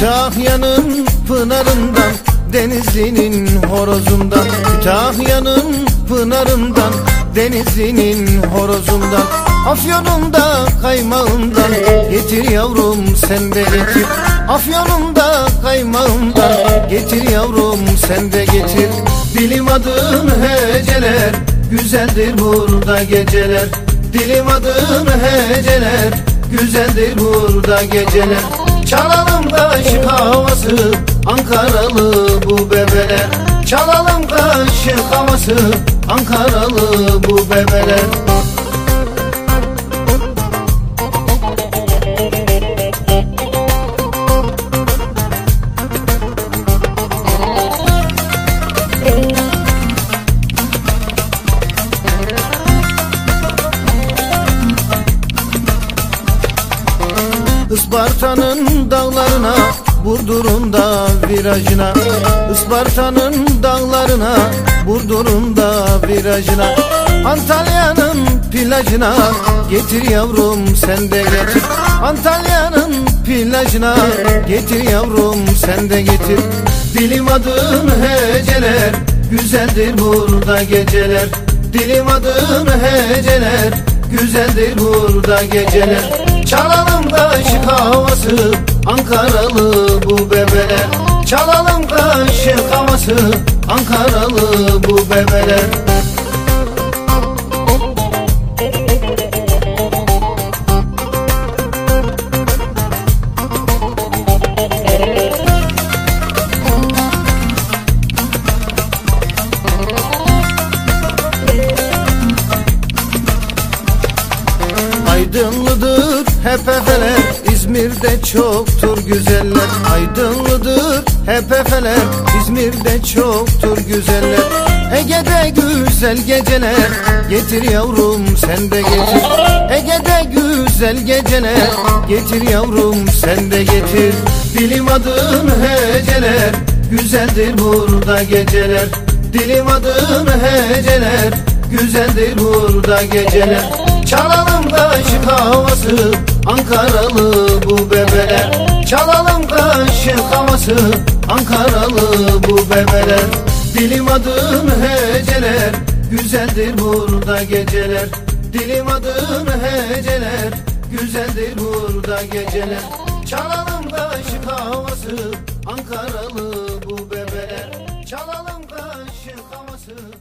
Kütahya'nın pınarından Denizli'nin horozundan Kütahya'nın pınarından Denizli'nin horozundan Afyon'unda kaymağından Getir yavrum sen de getir. Afyon'unda kaymağından Getir yavrum sen de getir. Dilim adın heceler Güzeldir burada geceler. Dilim adın heceler Güzeldir burada geceler Çalalım kaşık havası Ankaralı bu bebeler Çalalım kaşık havası Ankaralı bu bebeler Isparta'nın dağlarına Burdur'un da virajına. Isparta'nın dağlarına Burdur'un da virajına. Antalya'nın plajına Getir yavrum sen de getir. Antalya'nın plajına Getir yavrum sen de getir. Dilim adın heceler Güzeldir burada geceler. Dilim adın heceler Güzeldir burada geceler Çalalım kaşık havası Ankaralı bu bebeler. Çalalım kaşık havası Ankaralı bu bebeler. Aydınlıdır hep efeler İzmir'de çoktur güzeller. Aydınlıdır hep efeler İzmir'de çoktur güzeller. Ege'de güzel geceler Getir yavrum sen de getir. Ege'de güzel geceler Getir yavrum sen de getir. Dilim adın heceler Güzeldir burada geceler. Dilim adın heceler Güzeldir burada geceler. Çalalım kaşık havası Ankaralı bu bebeler. Çalalım kaşık havası. Ankaralı bu bebeler. Dilim adım heceler. Güzeldir burada geceler. Dilim adım heceler. Güzeldir burada geceler. Çalalım kaşık havası. Ankaralı bu bebeler. Çalalım kaşık havası.